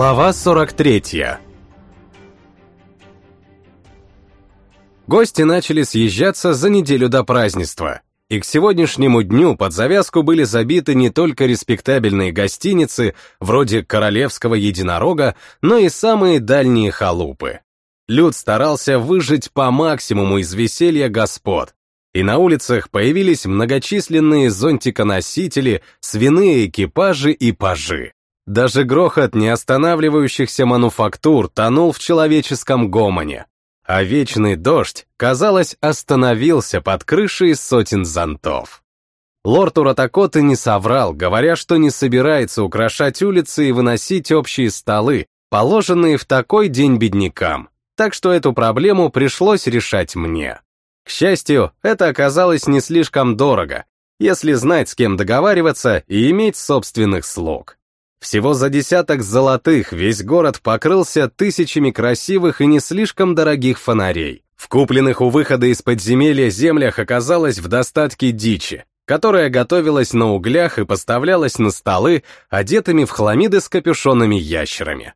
Глава 43 Гости начали съезжаться за неделю до празднества, и к сегодняшнему дню под завязку были забиты не только респектабельные гостиницы, вроде Королевского Единорога, но и самые дальние халупы. Люд старался выжить по максимуму из веселья господ, и на улицах появились многочисленные зонтиконосители, свиные экипажи и пажи. Даже грохот неостанавливающихся мануфактур тонул в человеческом гомоне, а вечный дождь, казалось, остановился под крышей сотен зонтов. Лорд Уратакоты не соврал, говоря, что не собирается украшать улицы и выносить общие столы, положенные в такой день беднякам, так что эту проблему пришлось решать мне. К счастью, это оказалось не слишком дорого, если знать, с кем договариваться и иметь собственных слуг. Всего за десяток золотых весь город покрылся тысячами красивых и не слишком дорогих фонарей. В купленных у выхода из подземелья землях оказалось в достатке дичи, которая готовилась на углях и поставлялась на столы, одетыми в хламиды с капюшонами ящерами.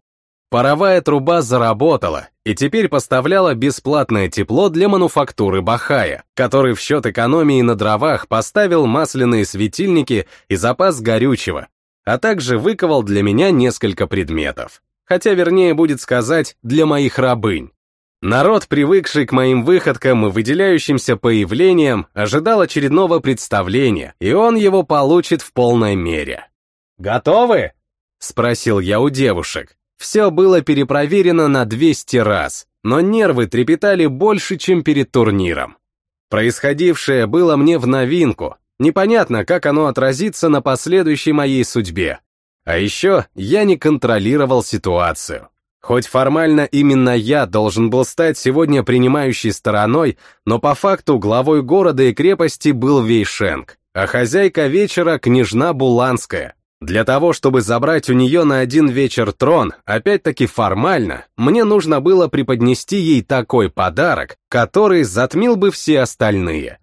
Паровая труба заработала и теперь поставляла бесплатное тепло для мануфактуры Бахая, который в счет экономии на дровах поставил масляные светильники и запас горючего, а также выковал для меня несколько предметов. Хотя вернее будет сказать, для моих рабынь. Народ, привыкший к моим выходкам и выделяющимся появлениям, ожидал очередного представления, и он его получит в полной мере. «Готовы?» — спросил я у девушек. Все было перепроверено на 200 раз, но нервы трепетали больше, чем перед турниром. Происходившее было мне в новинку, непонятно, как оно отразится на последующей моей судьбе. А еще я не контролировал ситуацию. Хоть формально именно я должен был стать сегодня принимающей стороной, но по факту главой города и крепости был Вейшенг, а хозяйка вечера — княжна Буланская, для того, чтобы забрать у нее на один вечер трон, опять-таки формально, мне нужно было преподнести ей такой подарок, который затмил бы все остальные.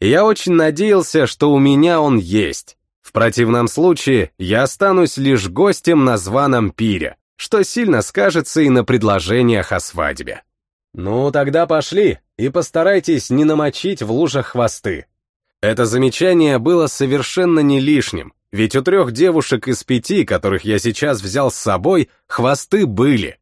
Я очень надеялся, что у меня он есть. В противном случае я останусь лишь гостем на званом пире, что сильно скажется и на предложениях о свадьбе. Ну, тогда пошли, и постарайтесь не намочить в лужах хвосты. Это замечание было совершенно не лишним, ведь у трех девушек из пяти, которых я сейчас взял с собой, хвосты были.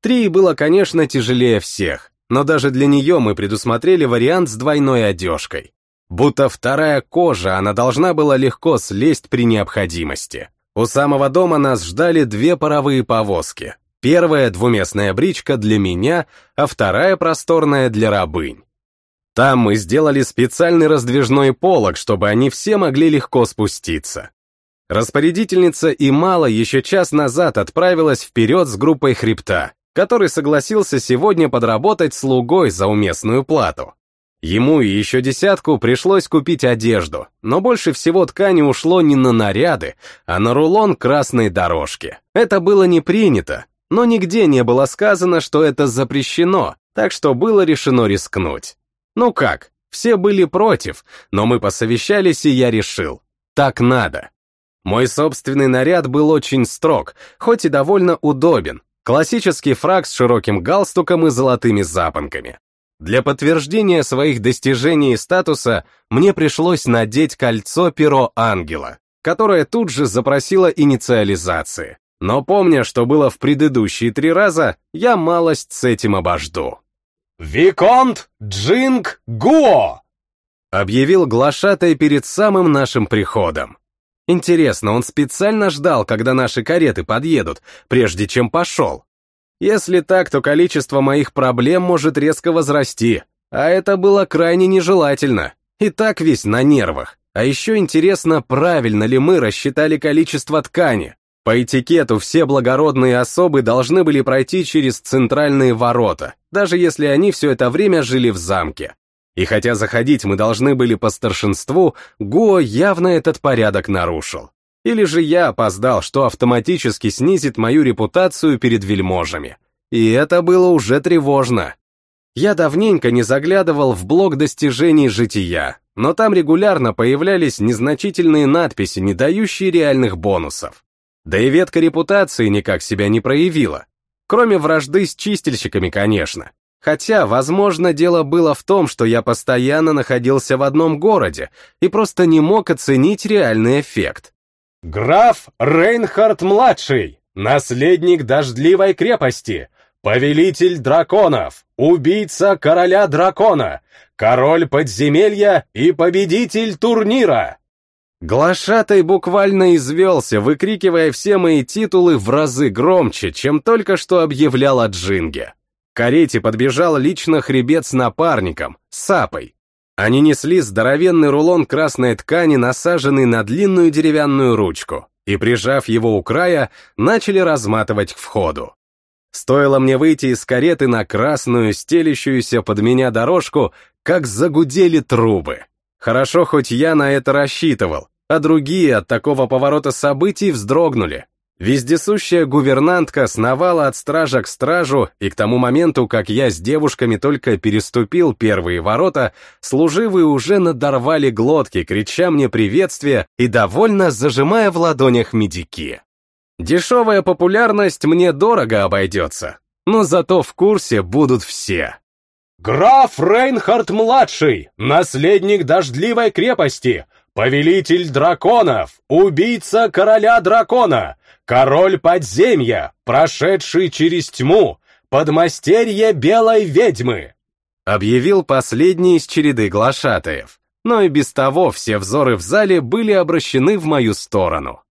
Три было, конечно, тяжелее всех, но даже для нее мы предусмотрели вариант с двойной одежкой. Будто вторая кожа, она должна была легко слезть при необходимости. У самого дома нас ждали две паровые повозки. Первая двуместная бричка для меня, а вторая просторная для рабынь. Там мы сделали специальный раздвижной полог, чтобы они все могли легко спуститься. Распорядительница Имала еще час назад отправилась вперед с группой хребта, который согласился сегодня подработать слугой за уместную плату. Ему и еще десятку пришлось купить одежду, но больше всего ткани ушло не на наряды, а на рулон красной дорожки. Это было не принято, но нигде не было сказано, что это запрещено, так что было решено рискнуть. Ну как, все были против, но мы посовещались, и я решил, так надо. Мой собственный наряд был очень строг, хоть и довольно удобен. Классический фраг с широким галстуком и золотыми запонками. Для подтверждения своих достижений и статуса мне пришлось надеть кольцо перо ангела, которое тут же запросило инициализации. Но помня, что было в предыдущие три раза, я малость с этим обожду. «Виконт Джинг Гуо!» объявил глашатай перед самым нашим приходом. Интересно, он специально ждал, когда наши кареты подъедут, прежде чем пошел? Если так, то количество моих проблем может резко возрасти, а это было крайне нежелательно. И так весь на нервах. А еще интересно, правильно ли мы рассчитали количество ткани. По этикету все благородные особы должны были пройти через центральные ворота, даже если они все это время жили в замке. И хотя заходить мы должны были по старшинству, Гуо явно этот порядок нарушил. Или же я опоздал, что автоматически снизит мою репутацию перед вельможами. И это было уже тревожно. Я давненько не заглядывал в блок достижений жития, но там регулярно появлялись незначительные надписи, не дающие реальных бонусов. Да и ветка репутации никак себя не проявила. Кроме вражды с чистильщиками, конечно. Хотя, возможно, дело было в том, что я постоянно находился в одном городе и просто не мог оценить реальный эффект. «Граф Рейнхард-младший, наследник дождливой крепости, повелитель драконов, убийца короля дракона, король подземелья и победитель турнира!» Глашатай буквально извелся, выкрикивая все мои титулы в разы громче, чем только что объявлял о Джинге. К карете подбежал лично хребет с напарником, сапой. Они несли здоровенный рулон красной ткани, насаженный на длинную деревянную ручку, и, прижав его у края, начали разматывать к входу. Стоило мне выйти из кареты на красную, стелящуюся под меня дорожку, как загудели трубы. Хорошо, хоть я на это рассчитывал, а другие от такого поворота событий вздрогнули. Вездесущая гувернантка сновала от стража к стражу, и к тому моменту, как я с девушками только переступил первые ворота, служивые уже надорвали глотки, крича мне приветствие и довольно зажимая в ладонях медики. Дешевая популярность мне дорого обойдется, но зато в курсе будут все. «Граф Рейнхард-младший, наследник дождливой крепости, повелитель драконов, убийца короля дракона, король подземья, прошедший через тьму, подмастерье белой ведьмы!» Объявил последний из череды глашатаев, но и без того все взоры в зале были обращены в мою сторону.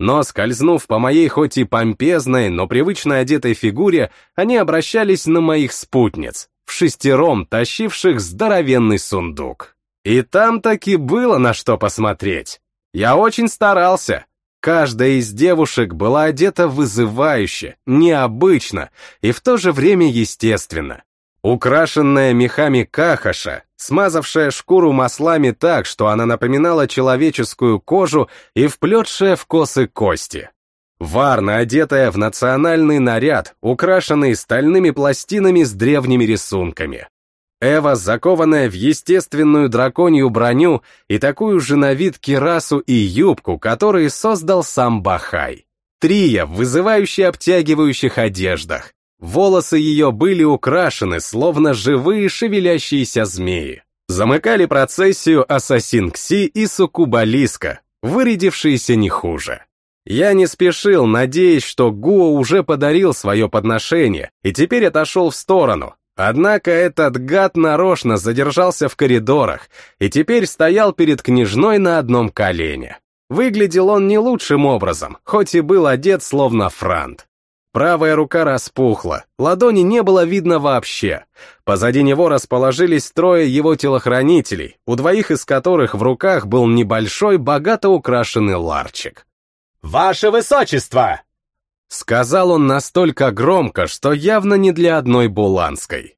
Но, скользнув по моей хоть и помпезной, но привычно одетой фигуре, они обращались на моих спутниц, в шестером тащивших здоровенный сундук. И там таки было на что посмотреть. Я очень старался, Каждая из девушек была одета вызывающе, необычно и в то же время естественно. Украшенная мехами кахаша, смазавшая шкуру маслами так, что она напоминала человеческую кожу и вплетшая в косы кости. Варна, одетая в национальный наряд, украшенный стальными пластинами с древними рисунками. Эва, закованная в естественную драконью броню и такую же на вид кирасу и юбку, которые создал сам Бахай. Трия в вызывающе обтягивающих одеждах. Волосы ее были украшены, словно живые шевелящиеся змеи. Замыкали процессию Ассасин Кси и Сукубалиска, вырядившиеся не хуже. Я не спешил, надеясь, что Гуо уже подарил свое подношение и теперь отошел в сторону, Однако этот гад нарочно задержался в коридорах и теперь стоял перед княжной на одном колене. Выглядел он не лучшим образом, хоть и был одет словно франт. Правая рука распухла, ладони не было видно вообще. Позади него расположились трое его телохранителей, у двоих из которых в руках был небольшой, богато украшенный ларчик. «Ваше Высочество!» Сказал он настолько громко, что явно не для одной Буланской.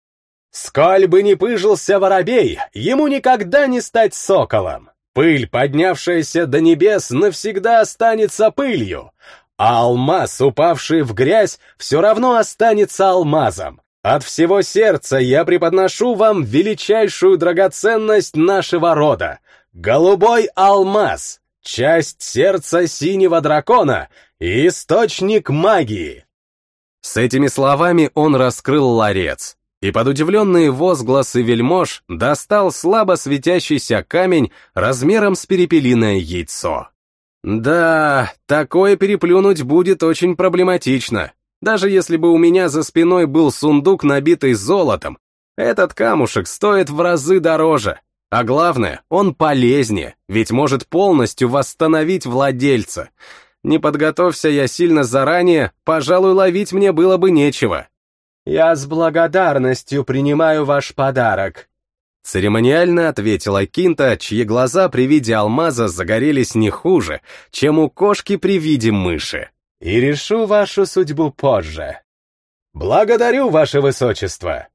«Сколь бы ни пыжился воробей, ему никогда не стать соколом. Пыль, поднявшаяся до небес, навсегда останется пылью, а алмаз, упавший в грязь, все равно останется алмазом. От всего сердца я преподношу вам величайшую драгоценность нашего рода — голубой алмаз, часть сердца синего дракона Источник магии!» С этими словами он раскрыл ларец, и под удивленные возгласы вельмож достал слабо светящийся камень размером с перепелиное яйцо. Да, такое переплюнуть будет очень проблематично. Даже если бы у меня за спиной был сундук, набитый золотом, этот камушек стоит в разы дороже. А главное, он полезнее, ведь может полностью восстановить владельца. Не подготовься я сильно заранее, пожалуй, ловить мне было бы нечего. Я с благодарностью принимаю ваш подарок. Церемониально ответила Кинта, чьи глаза при виде алмаза загорелись не хуже, чем у кошки при виде мыши. И решу вашу судьбу позже. Благодарю, ваше высочество.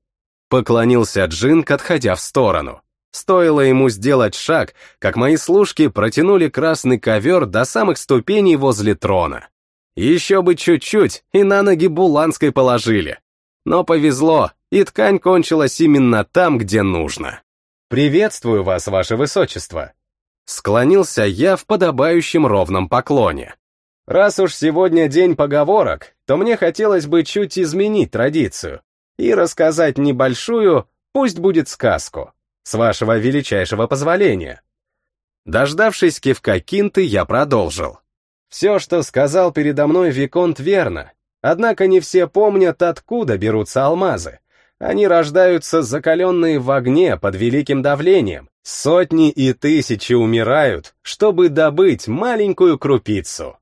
Поклонился Джинк, отходя в сторону. Стоило ему сделать шаг, как мои служки протянули красный ковер до самых ступеней возле трона. Еще бы чуть-чуть, и на ноги Буланской положили. Но повезло, и ткань кончилась именно там, где нужно. «Приветствую вас, ваше высочество!» Склонился я в подобающем ровном поклоне. Раз уж сегодня день поговорок, то мне хотелось бы чуть изменить традицию и рассказать небольшую, пусть будет сказку, с вашего величайшего позволения. Дождавшись кивка Кинты, я продолжил. Все, что сказал передо мной Виконт, верно, однако не все помнят, откуда берутся алмазы. Они рождаются закаленные в огне под великим давлением. Сотни и тысячи умирают, чтобы добыть маленькую крупицу.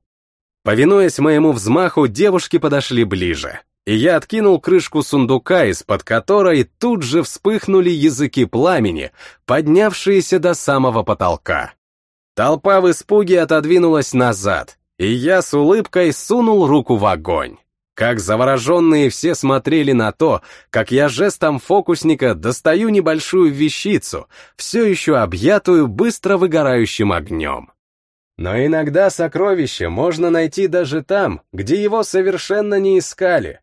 Повинуясь моему взмаху, девушки подошли ближе, и я откинул крышку сундука, из-под которой тут же вспыхнули языки пламени, поднявшиеся до самого потолка. Толпа в испуге отодвинулась назад, и я с улыбкой сунул руку в огонь. Как завороженные все смотрели на то, как я жестом фокусника достаю небольшую вещицу, все еще объятую быстро выгорающим огнем. Но иногда сокровище можно найти даже там, где его совершенно не искали.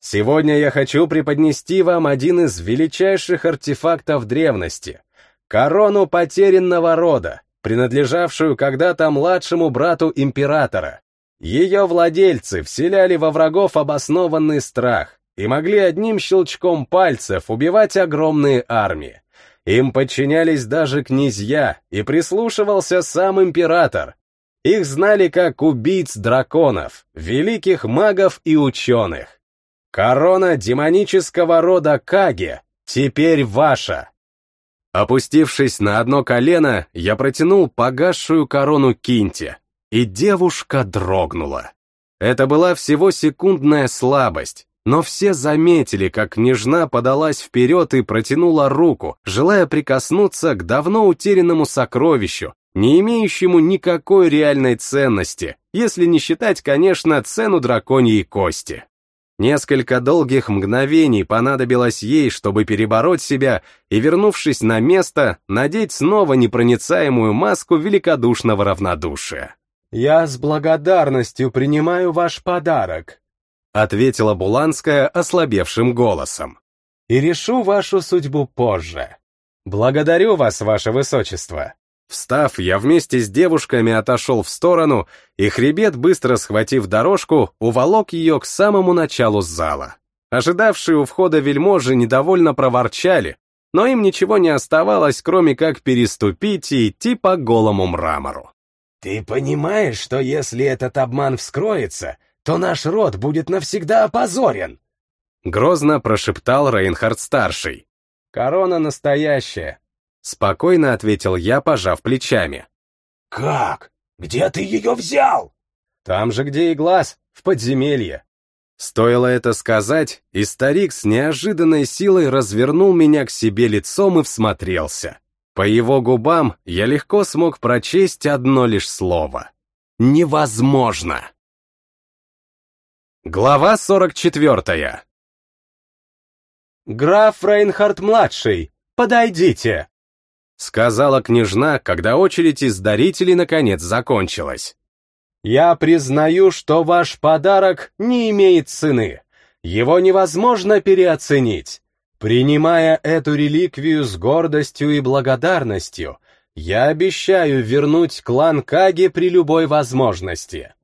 Сегодня я хочу преподнести вам один из величайших артефактов древности — корону потерянного рода, принадлежавшую когда-то младшему брату императора. Ее владельцы вселяли во врагов обоснованный страх и могли одним щелчком пальцев убивать огромные армии. Им подчинялись даже князья, и прислушивался сам император. Их знали как убийц драконов, великих магов и ученых. Корона демонического рода Каги теперь ваша. Опустившись на одно колено, я протянул погасшую корону Кинте, и девушка дрогнула. Это была всего секундная слабость, но все заметили, как княжна подалась вперед и протянула руку, желая прикоснуться к давно утерянному сокровищу, не имеющему никакой реальной ценности, если не считать, конечно, цену драконьей кости. Несколько долгих мгновений понадобилось ей, чтобы перебороть себя и, вернувшись на место, надеть снова непроницаемую маску великодушного равнодушия. «Я с благодарностью принимаю ваш подарок», — ответила Буланская ослабевшим голосом. «И решу вашу судьбу позже. Благодарю вас, ваше высочество». Встав, я вместе с девушками отошел в сторону, и хребет, быстро схватив дорожку, уволок ее к самому началу зала. Ожидавшие у входа вельможи недовольно проворчали, но им ничего не оставалось, кроме как переступить и идти по голому мрамору. «Ты понимаешь, что если этот обман вскроется, то наш род будет навсегда опозорен?» Грозно прошептал Рейнхард-старший. «Корона настоящая», — спокойно ответил я, пожав плечами. «Как? Где ты ее взял?» «Там же, где и глаз, в подземелье». Стоило это сказать, и старик с неожиданной силой развернул меня к себе лицом и всмотрелся. По его губам я легко смог прочесть одно лишь слово. Невозможно. Глава 44. «Граф Рейнхард-младший, подойдите!» Сказала княжна, когда очередь из дарителей наконец закончилась. «Я признаю, что ваш подарок не имеет цены. Его невозможно переоценить. Принимая эту реликвию с гордостью и благодарностью, я обещаю вернуть клан Каги при любой возможности.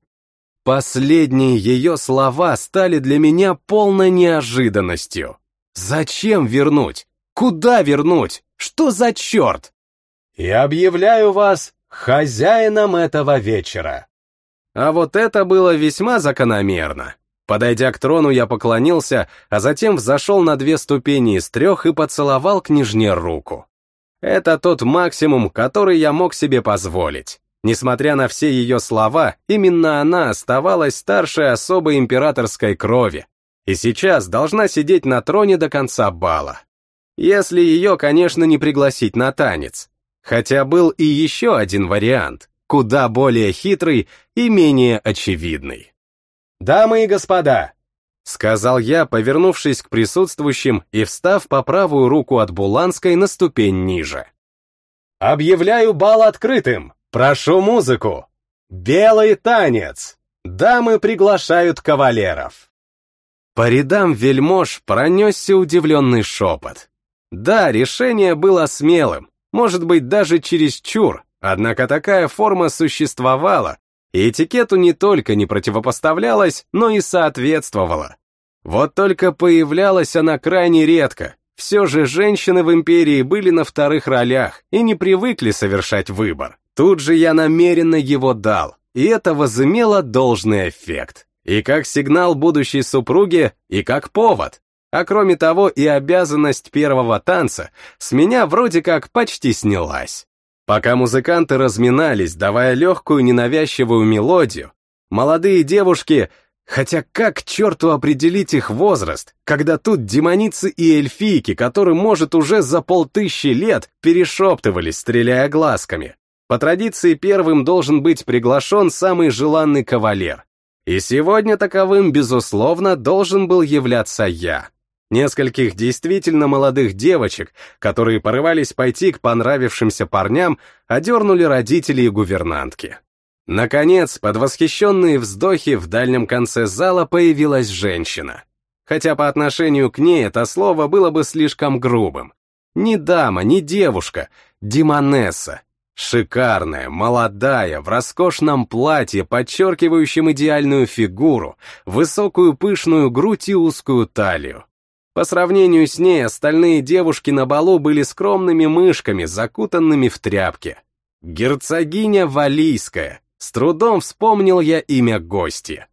Последние ее слова стали для меня полной неожиданностью. Зачем вернуть? Куда вернуть? Что за черт? И объявляю вас хозяином этого вечера. А вот это было весьма закономерно. Подойдя к трону, я поклонился, а затем взошел на две ступени из трех и поцеловал княжне руку. Это тот максимум, который я мог себе позволить. Несмотря на все ее слова, именно она оставалась старшей особой императорской крови, и сейчас должна сидеть на троне до конца бала. Если ее, конечно, не пригласить на танец. Хотя был и еще один вариант, куда более хитрый и менее очевидный. «Дамы и господа!» — сказал я, повернувшись к присутствующим и встав по правую руку от Буланской на ступень ниже. «Объявляю бал открытым! Прошу музыку! Белый танец! Дамы приглашают кавалеров!» По рядам вельмож пронесся удивленный шепот. Да, решение было смелым, может быть, даже чересчур, однако такая форма существовала, И этикету не только не противопоставлялась, но и соответствовала. Вот только появлялась она крайне редко. Все же женщины в империи были на вторых ролях и не привыкли совершать выбор. Тут же я намеренно его дал, и это возымело должный эффект. И как сигнал будущей супруге, и как повод. А кроме того, и обязанность первого танца с меня вроде как почти снялась. Пока музыканты разминались, давая легкую ненавязчивую мелодию, молодые девушки, хотя как к черту определить их возраст, когда тут демоницы и эльфийки, которым, может, уже за полтыщи лет, перешептывались, стреляя глазками. По традиции первым должен быть приглашен самый желанный кавалер. И сегодня таковым, безусловно, должен был являться я. Нескольких действительно молодых девочек, которые порывались пойти к понравившимся парням, одернули родители и гувернантки. Наконец, под восхищенные вздохи в дальнем конце зала появилась женщина. Хотя по отношению к ней это слово было бы слишком грубым. Ни дама, ни девушка, демонесса. Шикарная, молодая, в роскошном платье, подчеркивающем идеальную фигуру, высокую пышную грудь и узкую талию. По сравнению с ней, остальные девушки на балу были скромными мышками, закутанными в тряпки. Герцогиня Валийская. С трудом вспомнил я имя гости.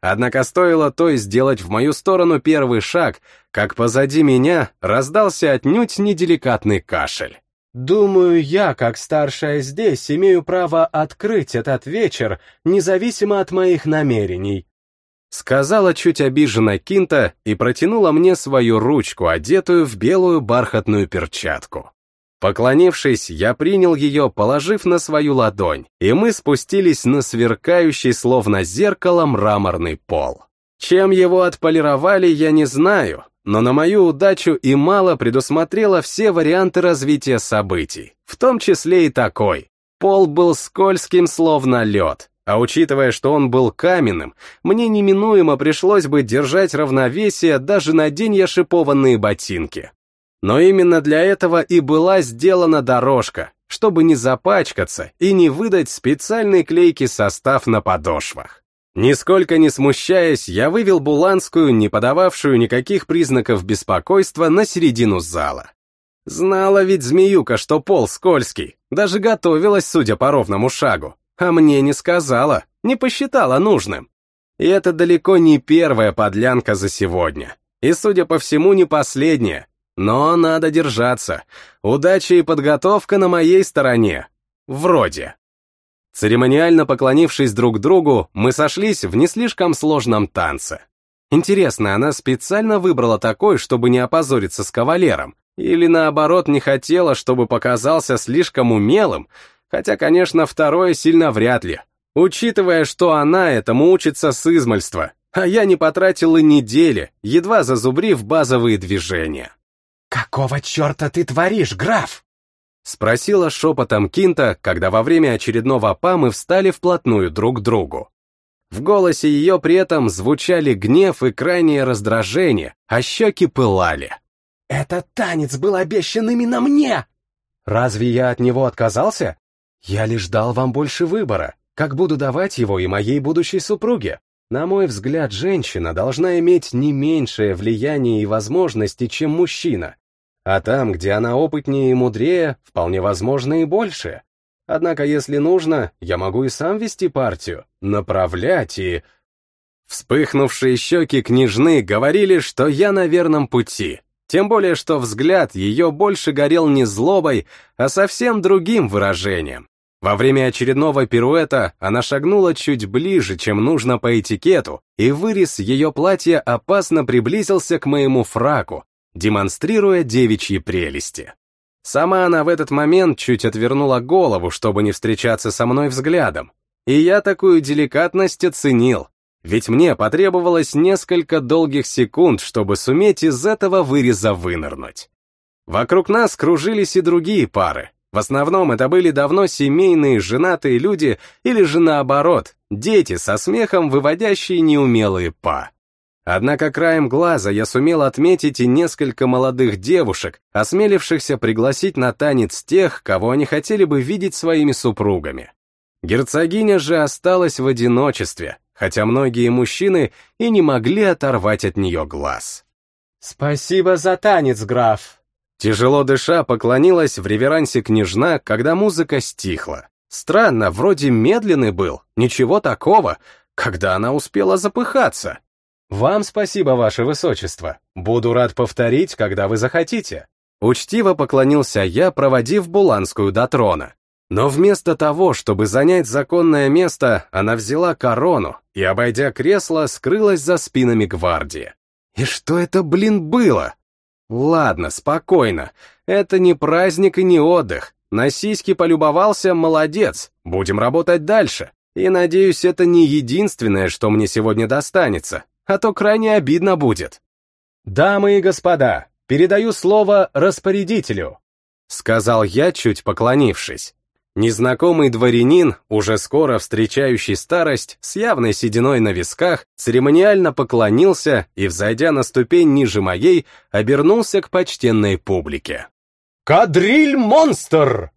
Однако стоило той сделать в мою сторону первый шаг, как позади меня раздался отнюдь неделикатный кашель. «Думаю, я, как старшая здесь, имею право открыть этот вечер, независимо от моих намерений», Сказала чуть обиженно Кинта и протянула мне свою ручку, одетую в белую бархатную перчатку. Поклонившись, я принял ее, положив на свою ладонь, и мы спустились на сверкающий, словно зеркало, мраморный пол. Чем его отполировали, я не знаю, но на мою удачу и мало предусмотрела все варианты развития событий, в том числе и такой. Пол был скользким, словно лед, а учитывая, что он был каменным, мне неминуемо пришлось бы держать равновесие, даже надень шипованные ботинки. Но именно для этого и была сделана дорожка, чтобы не запачкаться и не выдать специальный клейкий состав на подошвах. Нисколько не смущаясь, я вывел Буланскую, не подававшую никаких признаков беспокойства, на середину зала. Знала ведь змеюка, что пол скользкий, даже готовилась, судя по ровному шагу. А мне не сказала, не посчитала нужным. И это далеко не первая подлянка за сегодня. И, судя по всему, не последняя. Но надо держаться. Удача и подготовка на моей стороне. Вроде. Церемониально поклонившись друг другу, мы сошлись в не слишком сложном танце. Интересно, она специально выбрала такой, чтобы не опозориться с кавалером? Или наоборот не хотела, чтобы показался слишком умелым, Хотя, конечно, второе сильно вряд ли. Учитывая, что она этому учится с измальства, а я не потратил и недели, едва зазубрив базовые движения. «Какого черта ты творишь, граф?» Спросила шепотом Кинта, когда во время очередного па мы встали вплотную друг к другу. В голосе ее при этом звучали гнев и крайнее раздражение, а щеки пылали. «Этот танец был обещан именно мне!» «Разве я от него отказался?» Я лишь дал вам больше выбора, как буду давать его и моей будущей супруге. На мой взгляд, женщина должна иметь не меньшее влияние и возможности, чем мужчина. А там, где она опытнее и мудрее, вполне возможно и больше. Однако, если нужно, я могу и сам вести партию, направлять и... Вспыхнувшие щеки княжны говорили, что я на верном пути. Тем более, что взгляд ее больше горел не злобой, а совсем другим выражением. Во время очередного пируэта она шагнула чуть ближе, чем нужно по этикету, и вырез ее платья опасно приблизился к моему фраку, демонстрируя девичьи прелести. Сама она в этот момент чуть отвернула голову, чтобы не встречаться со мной взглядом. И я такую деликатность оценил, ведь мне потребовалось несколько долгих секунд, чтобы суметь из этого выреза вынырнуть. Вокруг нас кружились и другие пары, в основном это были давно семейные, женатые люди или же наоборот, дети со смехом, выводящие неумелые па. Однако краем глаза я сумел отметить и несколько молодых девушек, осмелившихся пригласить на танец тех, кого они хотели бы видеть своими супругами. Герцогиня же осталась в одиночестве, хотя многие мужчины и не могли оторвать от нее глаз. «Спасибо за танец, граф!» Тяжело дыша поклонилась в реверансе княжна, когда музыка стихла. Странно, вроде медленный был, ничего такого, когда она успела запыхаться. «Вам спасибо, ваше высочество. Буду рад повторить, когда вы захотите». Учтиво поклонился я, проводив Буланскую до трона. Но вместо того, чтобы занять законное место, она взяла корону и, обойдя кресло, скрылась за спинами гвардии. И что это, блин, было? Ладно, спокойно. Это не праздник и не отдых. На сиськи полюбовался, молодец. Будем работать дальше. И надеюсь, это не единственное, что мне сегодня достанется, а то крайне обидно будет. «Дамы и господа, передаю слово распорядителю», — сказал я, чуть поклонившись. Незнакомый дворянин, уже скоро встречающий старость, с явной сединой на висках, церемониально поклонился и, взойдя на ступень ниже моей, обернулся к почтенной публике. «Кадриль-монстр!»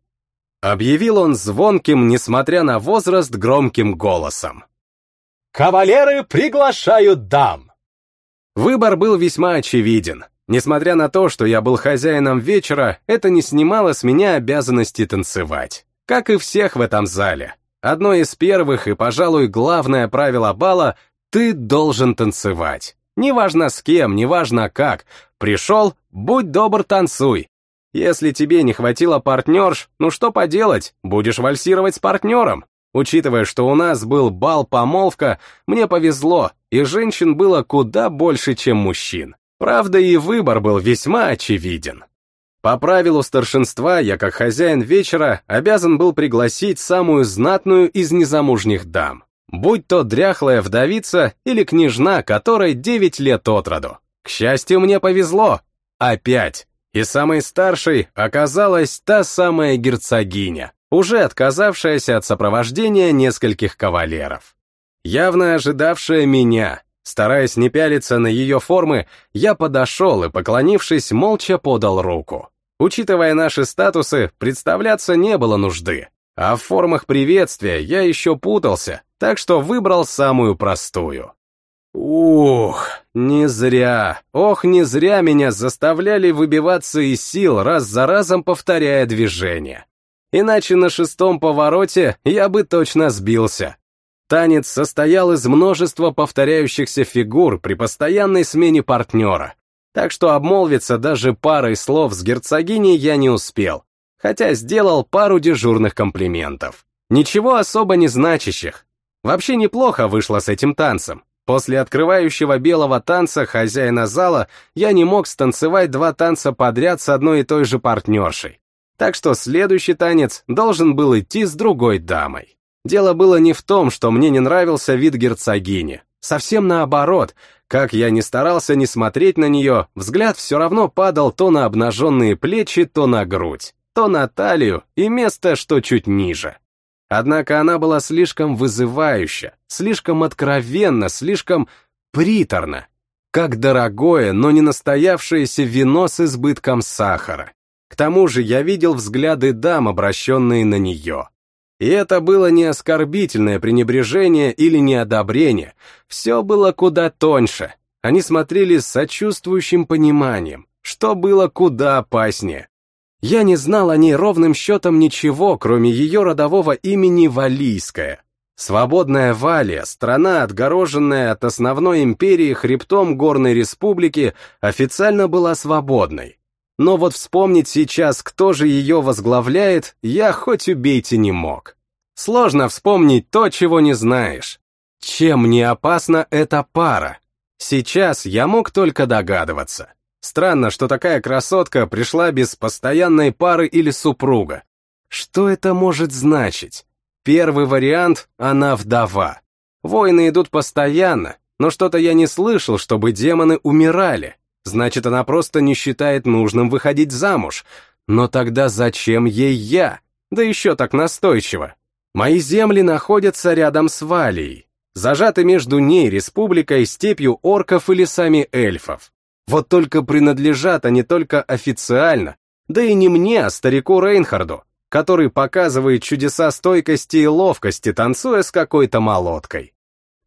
Объявил он звонким, несмотря на возраст, громким голосом. «Кавалеры приглашают дам!» Выбор был весьма очевиден. Несмотря на то, что я был хозяином вечера, это не снимало с меня обязанности танцевать. Как и всех в этом зале. Одно из первых и, пожалуй, главное правило бала — ты должен танцевать. Неважно с кем, неважно как. Пришел, будь добр, танцуй. Если тебе не хватило партнерш, ну что поделать, будешь вальсировать с партнером. Учитывая, что у нас был бал-помолвка, мне повезло, и женщин было куда больше, чем мужчин. Правда, и выбор был весьма очевиден. По правилу старшинства я, как хозяин вечера, обязан был пригласить самую знатную из незамужних дам, будь то дряхлая вдовица или княжна, которой 9 лет от роду. К счастью, мне повезло. Опять. И самой старшей оказалась та самая герцогиня, уже отказавшаяся от сопровождения нескольких кавалеров. Явно ожидавшая меня, Стараясь не пялиться на ее формы, я подошел и, поклонившись, молча подал руку. Учитывая наши статусы, представляться не было нужды. А в формах приветствия я еще путался, так что выбрал самую простую. Ух, не зря, ох, не зря меня заставляли выбиваться из сил, раз за разом повторяя движение. Иначе на шестом повороте я бы точно сбился. Танец состоял из множества повторяющихся фигур при постоянной смене партнера, так что обмолвиться даже парой слов с герцогиней я не успел, хотя сделал пару дежурных комплиментов. Ничего особо не значащих. Вообще неплохо вышло с этим танцем. После открывающего белого танца хозяина зала я не мог станцевать два танца подряд с одной и той же партнершей. Так что следующий танец должен был идти с другой дамой. Дело было не в том, что мне не нравился вид герцогини. Совсем наоборот, как я ни старался не смотреть на нее, взгляд все равно падал то на обнаженные плечи, то на грудь, то на талию и место, что чуть ниже. Однако она была слишком вызывающа, слишком откровенно, слишком приторно, как дорогое, но не настоявшееся вино с избытком сахара. К тому же я видел взгляды дам, обращенные на нее. И это было не оскорбительное пренебрежение или неодобрение, все было куда тоньше. Они смотрели с сочувствующим пониманием, что было куда опаснее. Я не знал о ней ровным счетом ничего, кроме ее родового имени Валийская. Свободная Валия, страна, отгороженная от основной империи хребтом Горной Республики, официально была свободной. Но вот вспомнить сейчас, кто же ее возглавляет, я хоть убейте не мог. Сложно вспомнить то, чего не знаешь. Чем не опасна эта пара? Сейчас я мог только догадываться. Странно, что такая красотка пришла без постоянной пары или супруга. Что это может значить? Первый вариант — она вдова. Войны идут постоянно, но что-то я не слышал, чтобы демоны умирали. Значит, она просто не считает нужным выходить замуж. Но тогда зачем ей я? Да еще так настойчиво. Мои земли находятся рядом с Валией, зажаты между ней, республикой, степью орков и лесами эльфов. Вот только принадлежат они только официально, да и не мне, а старику Рейнхарду. который показывает чудеса стойкости и ловкости, танцуя с какой-то молоткой.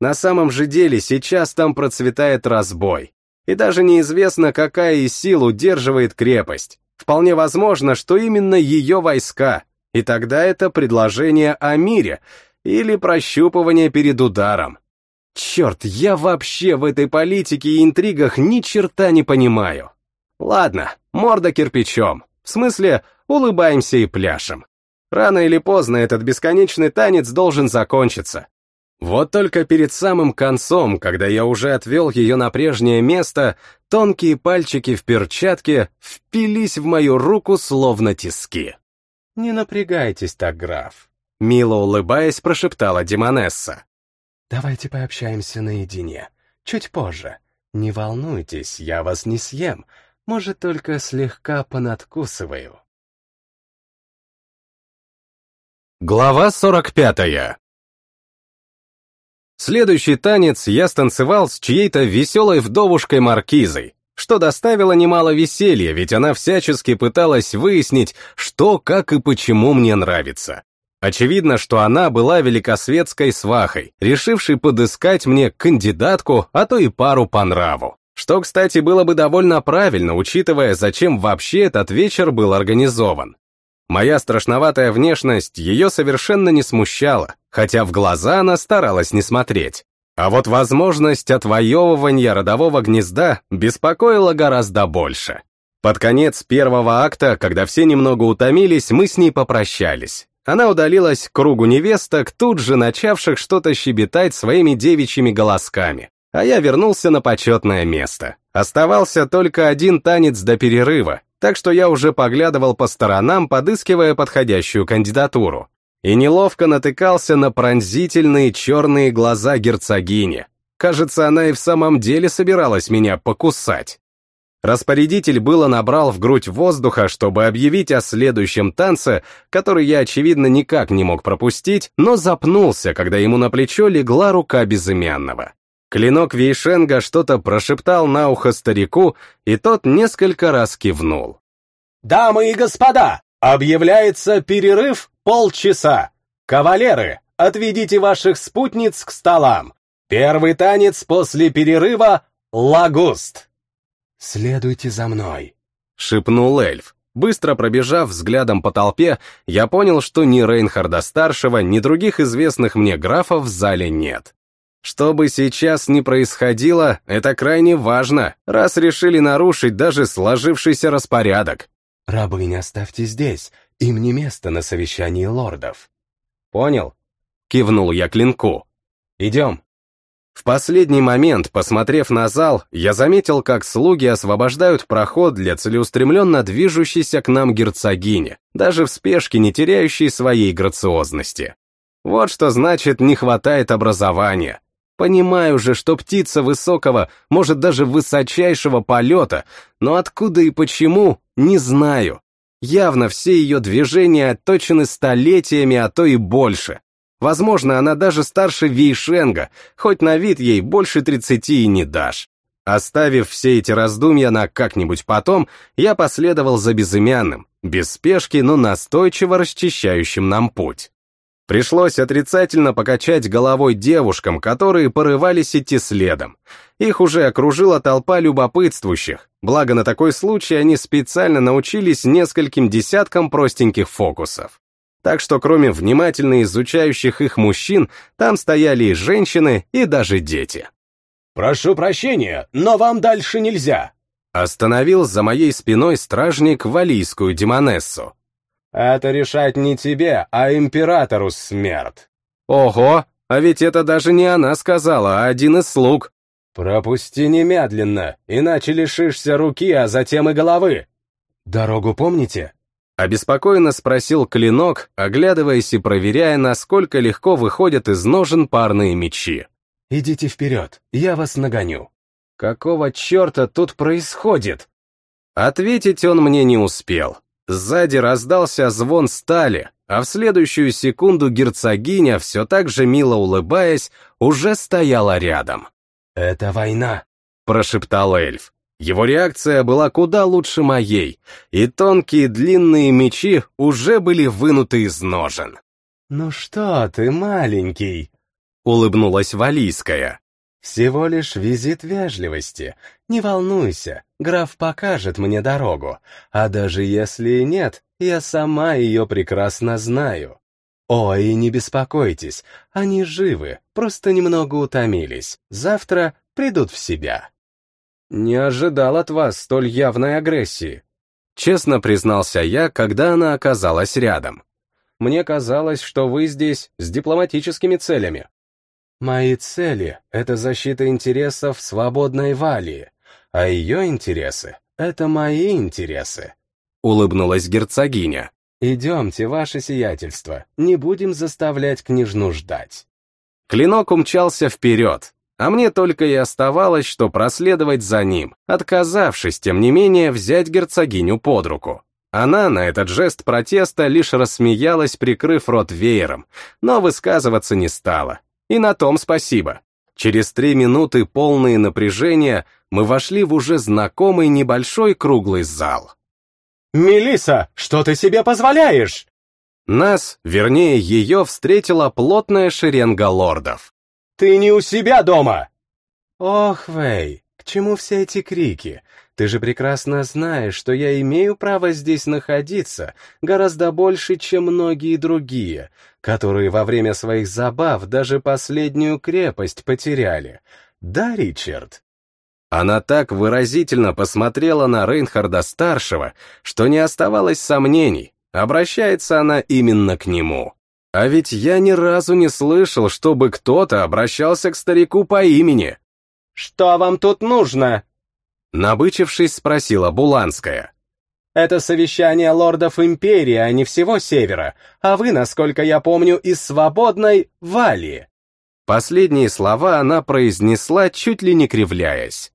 На самом же деле сейчас там процветает разбой, и даже неизвестно, какая из сил удерживает крепость. Вполне возможно, что именно ее войска, и тогда это предложение о мире или прощупывание перед ударом. Черт, я вообще в этой политике и интригах ни черта не понимаю. Ладно, морда кирпичом. В смысле, улыбаемся и пляшем. Рано или поздно этот бесконечный танец должен закончиться. Вот только перед самым концом, когда я уже отвел ее на прежнее место, тонкие пальчики в перчатке впились в мою руку словно тиски. «Не напрягайтесь так, граф», — мило улыбаясь, прошептала Демонесса. «Давайте пообщаемся наедине, чуть позже. Не волнуйтесь, я вас не съем, может, только слегка понадкусываю». Глава сорок пятая Следующий танец я станцевал с чьей-то веселой вдовушкой-маркизой, что доставило немало веселья, ведь она всячески пыталась выяснить, что, как и почему мне нравится. Очевидно, что она была великосветской свахой, решившей подыскать мне кандидатку, а то и пару по нраву. Что, кстати, было бы довольно правильно, учитывая, зачем вообще этот вечер был организован. Моя страшноватая внешность ее совершенно не смущала, хотя в глаза она старалась не смотреть. А вот возможность отвоевывания родового гнезда беспокоила гораздо больше. Под конец первого акта, когда все немного утомились, мы с ней попрощались. Она удалилась к кругу невесток, тут же начавших что-то щебетать своими девичьими голосками, а я вернулся на почетное место. Оставался только один танец до перерыва, так что я уже поглядывал по сторонам, подыскивая подходящую кандидатуру. И неловко натыкался на пронзительные черные глаза герцогини. Кажется, она и в самом деле собиралась меня покусать. Распорядитель было набрал в грудь воздуха, чтобы объявить о следующем танце, который я, очевидно, никак не мог пропустить, но запнулся, когда ему на плечо легла рука безымянного. Клинок Вейшенга что-то прошептал на ухо старику, и тот несколько раз кивнул. «Дамы и господа, объявляется перерыв полчаса. Кавалеры, отведите ваших спутниц к столам. Первый танец после перерыва — лагуст». «Следуйте за мной», — шепнул эльф. Быстро пробежав взглядом по толпе, я понял, что ни Рейнхарда-старшего, ни других известных мне графов в зале нет. Что бы сейчас ни происходило, это крайне важно, раз решили нарушить даже сложившийся распорядок. «Рабынь оставьте здесь, им не место на совещании лордов». «Понял?» — кивнул я клинку. «Идем». В последний момент, посмотрев на зал, я заметил, как слуги освобождают проход для целеустремленно движущейся к нам герцогини, даже в спешке не теряющей своей грациозности. Вот что значит не хватает образования. Понимаю же, что птица высокого, может даже высочайшего полета, но откуда и почему, не знаю. Явно все ее движения отточены столетиями, а то и больше. Возможно, она даже старше Вейшенга, хоть на вид ей больше тридцати и не дашь. Оставив все эти раздумья на как-нибудь потом, я последовал за безымянным, без спешки, но настойчиво расчищающим нам путь. Пришлось отрицательно покачать головой девушкам, которые порывались идти следом. Их уже окружила толпа любопытствующих, благо на такой случай они специально научились нескольким десяткам простеньких фокусов. Так что кроме внимательно изучающих их мужчин, там стояли и женщины, и даже дети. «Прошу прощения, но вам дальше нельзя», Остановил за моей спиной стражник валийскую демонессу. Это решать не тебе, а императору смерть. Ого, а ведь это даже не она сказала, а один из слуг. Пропусти немедленно, иначе лишишься руки, а затем и головы. Дорогу помните? Обеспокоенно спросил Клинок, оглядываясь и проверяя, насколько легко выходят из ножен парные мечи. «Идите вперед, я вас нагоню». «Какого черта тут происходит?» Ответить он мне не успел. Сзади раздался звон стали, а в следующую секунду герцогиня, все так же мило улыбаясь, уже стояла рядом. «Это война», — прошептал эльф. Его реакция была куда лучше моей, и тонкие длинные мечи уже были вынуты из ножен. «Ну что ты, маленький?» — улыбнулась Валийская. «Всего лишь визит вежливости. Не волнуйся, граф покажет мне дорогу, а даже если и нет, я сама ее прекрасно знаю. Ой, не беспокойтесь, они живы, просто немного утомились. Завтра придут в себя». «Не ожидал от вас столь явной агрессии», — честно признался я, когда она оказалась рядом. «Мне казалось, что вы здесь с дипломатическими целями». «Мои цели — это защита интересов свободной Валии, а ее интересы — это мои интересы», — улыбнулась герцогиня. «Идемте, ваше сиятельство, не будем заставлять княжну ждать». Клинок умчался вперед, а мне только и оставалось, что проследовать за ним, отказавшись, тем не менее, взять герцогиню под руку. Она на этот жест протеста лишь рассмеялась, прикрыв рот веером, но высказываться не стала. И на том спасибо. Через три минуты полные напряжения мы вошли в уже знакомый небольшой круглый зал. Мелиса, что ты себе позволяешь?» Нас, вернее ее, встретила плотная шеренга лордов. Ты не у себя дома!» «Ох, Вэй, к чему все эти крики? Ты же прекрасно знаешь, что я имею право здесь находиться гораздо больше, чем многие другие, которые во время своих забав даже последнюю крепость потеряли. Да, Ричард?» Она так выразительно посмотрела на Рейнхарда-старшего, что не оставалось сомнений, обращается она именно к нему. А ведь я ни разу не слышал, чтобы кто-то обращался к старику по имени. «Что вам тут нужно?» Набычившись, спросила Буланская. «Это совещание лордов Империи, а не всего Севера, а вы, насколько я помню, из свободной Валии». Последние слова она произнесла, чуть ли не кривляясь.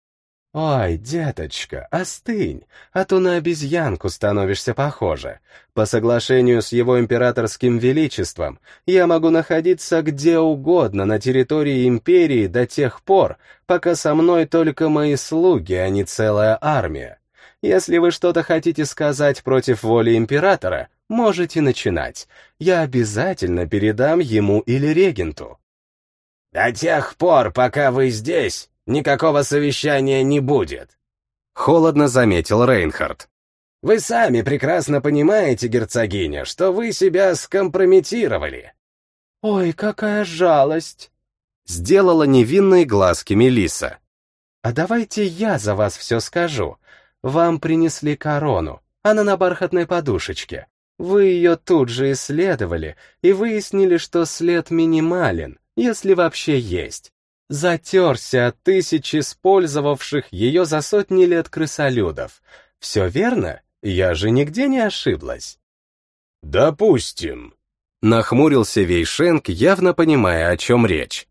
«Ой, деточка, остынь, а то на обезьянку становишься похожа. По соглашению с его императорским величеством я могу находиться где угодно на территории империи до тех пор, пока со мной только мои слуги, а не целая армия. Если вы что-то хотите сказать против воли императора, можете начинать. Я обязательно передам ему или регенту». «До тех пор, пока вы здесь, никакого совещания не будет», — холодно заметил Рейнхард. «Вы сами прекрасно понимаете, герцогиня, что вы себя скомпрометировали». «Ой, какая жалость!» — сделала невинные глазки Мелиса. «А давайте я за вас все скажу. Вам принесли корону, она на бархатной подушечке. Вы ее тут же исследовали и выяснили, что след минимален, если вообще есть затерся от тысяч использовавших ее за сотни лет крысолюдов. Все верно? Я же нигде не ошиблась. «Допустим», — нахмурился Вейшенк, явно понимая, о чем речь.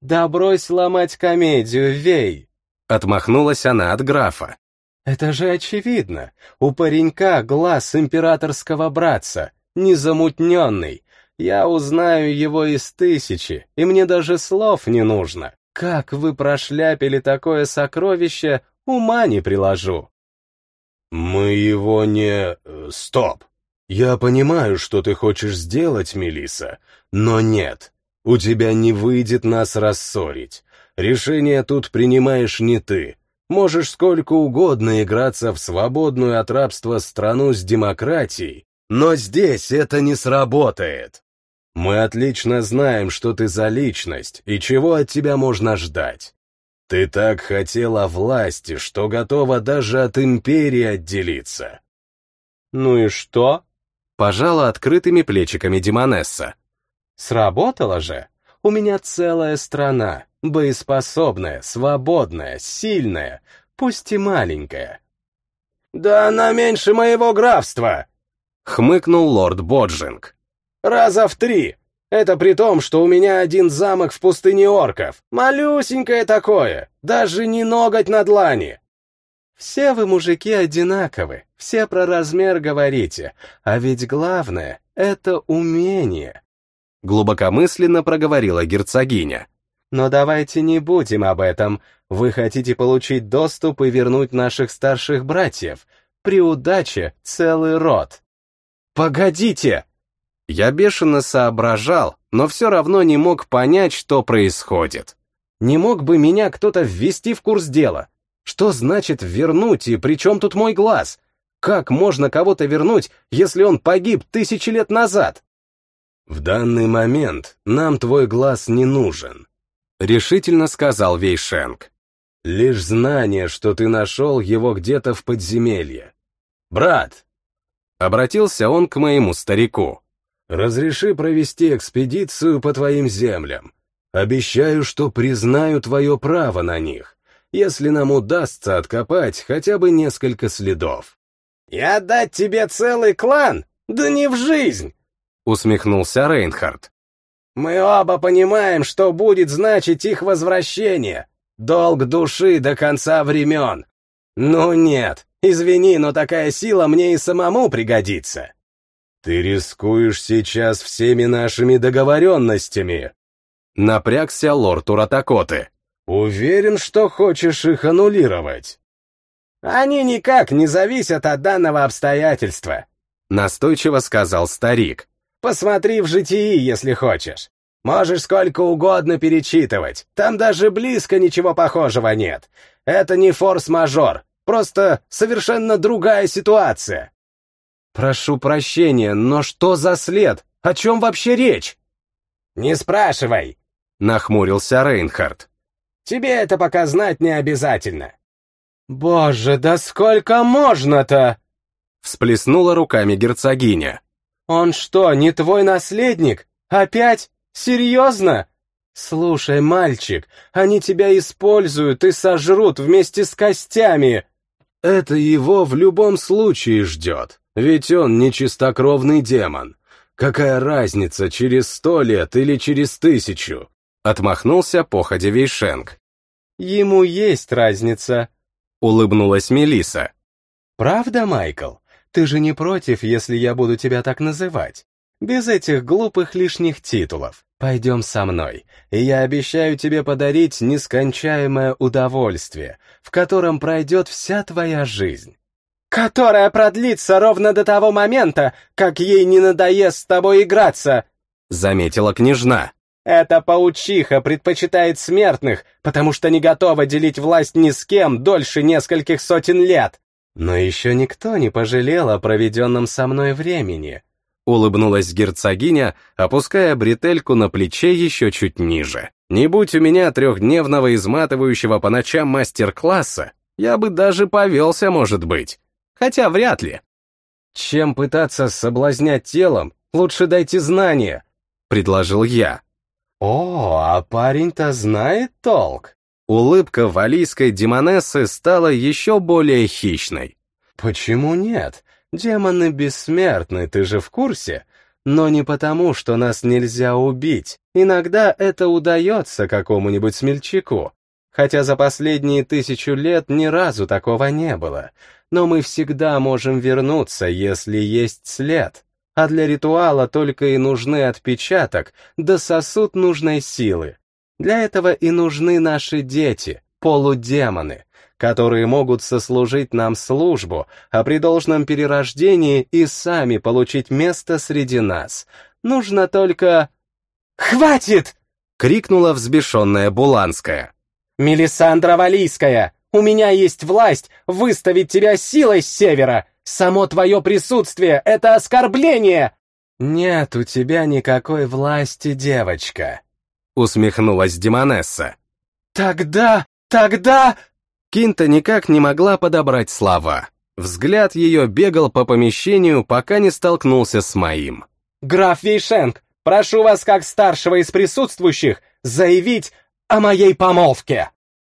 «Да брось ломать комедию, Вей!» — отмахнулась она от графа. «Это же очевидно. У паренька глаз императорского братца, незамутненный, я узнаю его из тысячи, и мне даже слов не нужно. Как вы прошляпили такое сокровище, ума не приложу. Мы его не... Э, стоп. Я понимаю, что ты хочешь сделать, Мелиса, но нет. У тебя не выйдет нас рассорить. Решение тут принимаешь не ты. Можешь сколько угодно играться в свободную от рабства страну с демократией, но здесь это не сработает. Мы отлично знаем, что ты за личность и чего от тебя можно ждать. Ты так хотела власти, что готова даже от империи отделиться. Ну и что? Пожала открытыми плечиками Демонесса. Сработало же. У меня целая страна, боеспособная, свободная, сильная, пусть и маленькая. Да она меньше моего графства! Хмыкнул лорд Боджинг. Раза в три. Это при том, что у меня один замок в пустыне орков. Малюсенькое такое, даже не ноготь на длани. Все вы, мужики, одинаковы, все про размер говорите, а ведь главное — это умение. Глубокомысленно проговорила герцогиня. Но давайте не будем об этом. Вы хотите получить доступ и вернуть наших старших братьев. При удаче целый род. Погодите! Я бешено соображал, но все равно не мог понять, что происходит. Не мог бы меня кто-то ввести в курс дела? Что значит вернуть, и при чем тут мой глаз? Как можно кого-то вернуть, если он погиб тысячи лет назад? В данный момент нам твой глаз не нужен, решительно сказал Вейшенг. Лишь знание, что ты нашел его где-то в подземелье. Брат, обратился он к моему старику. Разреши провести экспедицию по твоим землям. Обещаю, что признаю твое право на них, если нам удастся откопать хотя бы несколько следов. «И отдать тебе целый клан? Да не в жизнь!» усмехнулся Рейнхард. «Мы оба понимаем, что будет значить их возвращение. Долг души до конца времен. Ну нет, извини, но такая сила мне и самому пригодится». «Ты рискуешь сейчас всеми нашими договоренностями», — напрягся лорд Уратакоты. «Уверен, что хочешь их аннулировать». «Они никак не зависят от данного обстоятельства», — настойчиво сказал старик. Посмотри в житии, если хочешь. Можешь сколько угодно перечитывать, там даже близко ничего похожего нет. Это не форс-мажор, просто совершенно другая ситуация. Прошу прощения, но что за след? О чем вообще речь? Не спрашивай, нахмурился Рейнхард. Тебе это пока знать не обязательно. Боже, да сколько можно-то? Всплеснула руками герцогиня. «Он что, не твой наследник? Опять? Серьезно?» «Слушай, мальчик, они тебя используют и сожрут вместе с костями!» «Это его в любом случае ждет, ведь он не чистокровный демон. Какая разница, через сто лет или через тысячу?» Отмахнулся походя Вейшенг. «Ему есть разница», — улыбнулась Мелиса. «Правда, Майкл? Ты же не против, если я буду тебя так называть? Без этих глупых лишних титулов. Пойдем со мной, и я обещаю тебе подарить нескончаемое удовольствие, в котором пройдет вся твоя жизнь. Которая продлится ровно до того момента, как ей не надоест с тобой играться, заметила княжна. Эта паучиха предпочитает смертных, потому что не готова делить власть ни с кем дольше нескольких сотен лет. Но еще никто не пожалел о проведенном со мной времени. Улыбнулась герцогиня, опуская бретельку на плече еще чуть ниже. Не будь у меня трехдневного изматывающего по ночам мастер-класса, я бы даже повелся, может быть. Хотя вряд ли. Чем пытаться соблазнять телом, лучше дайте знания, предложил я. О, а парень-то знает толк. Улыбка валийской демонессы стала еще более хищной. «Почему нет? Демоны бессмертны, ты же в курсе? Но не потому, что нас нельзя убить. Иногда это удается какому-нибудь смельчаку. Хотя за последние тысячу лет ни разу такого не было. Но мы всегда можем вернуться, если есть след. А для ритуала только и нужны отпечаток, да сосуд нужной силы. Для этого и нужны наши дети, полудемоны, которые могут сослужить нам службу, а при должном перерождении и сами получить место среди нас. Нужно только... «Хватит!» — крикнула взбешенная Буланская. «Мелисандра Валийская, у меня есть власть выставить тебя силой с севера! Само твое присутствие — это оскорбление!» «Нет у тебя никакой власти, девочка», усмехнулась Демонесса. «Тогда, тогда...» Кинта никак не могла подобрать слова. Взгляд ее бегал по помещению, пока не столкнулся с моим. «Граф Вейшенг, прошу вас как старшего из присутствующих заявить о моей помолвке!»